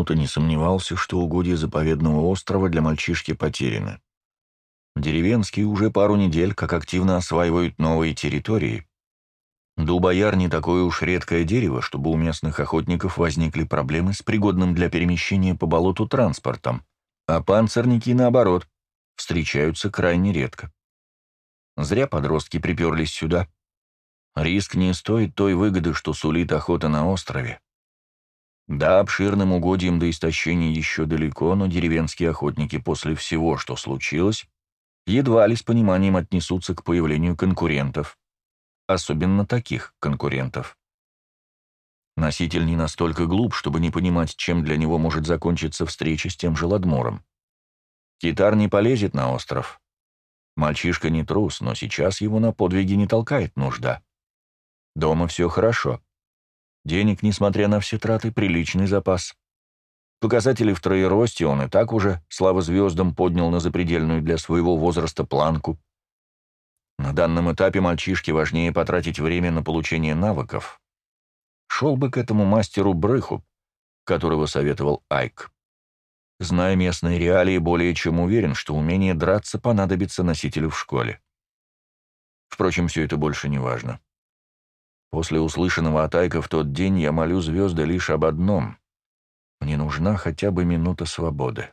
минуты не сомневался, что угодья заповедного острова для мальчишки потеряны. Деревенские уже пару недель как активно осваивают новые территории. Дубояр не такое уж редкое дерево, чтобы у местных охотников возникли проблемы с пригодным для перемещения по болоту транспортом, а панцирники, наоборот, встречаются крайне редко. Зря подростки приперлись сюда. Риск не стоит той выгоды, что сулит охота на острове. Да, обширным угодьям до истощения еще далеко, но деревенские охотники после всего, что случилось, едва ли с пониманием отнесутся к появлению конкурентов. Особенно таких конкурентов. Носитель не настолько глуп, чтобы не понимать, чем для него может закончиться встреча с тем же Ладмором. Китар не полезет на остров. Мальчишка не трус, но сейчас его на подвиги не толкает нужда. Дома все хорошо. Денег, несмотря на все траты, приличный запас. Показатели в троеросте он и так уже, слава звездам, поднял на запредельную для своего возраста планку. На данном этапе мальчишке важнее потратить время на получение навыков. Шел бы к этому мастеру Брыху, которого советовал Айк. Зная местные реалии, более чем уверен, что умение драться понадобится носителю в школе. Впрочем, все это больше не важно. После услышанного от Айка в тот день я молю звезды лишь об одном. Мне нужна хотя бы минута свободы.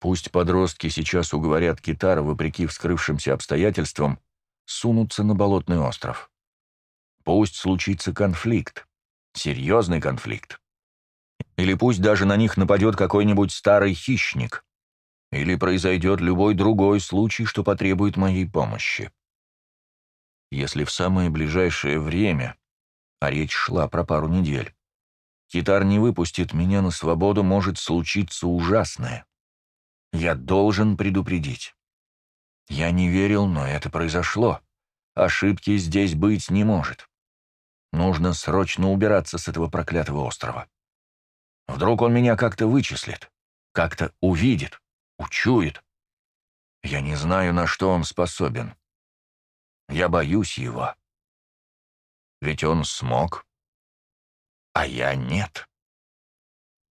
Пусть подростки сейчас уговорят Китара, вопреки вскрывшимся обстоятельствам, сунуться на болотный остров. Пусть случится конфликт, серьезный конфликт. Или пусть даже на них нападет какой-нибудь старый хищник. Или произойдет любой другой случай, что потребует моей помощи. Если в самое ближайшее время, а речь шла про пару недель, Китар не выпустит меня на свободу, может случиться ужасное. Я должен предупредить. Я не верил, но это произошло. Ошибки здесь быть не может. Нужно срочно убираться с этого проклятого острова. Вдруг он меня как-то вычислит, как-то увидит, учует. Я не знаю, на что он способен. Я боюсь его. Ведь он смог, а я нет.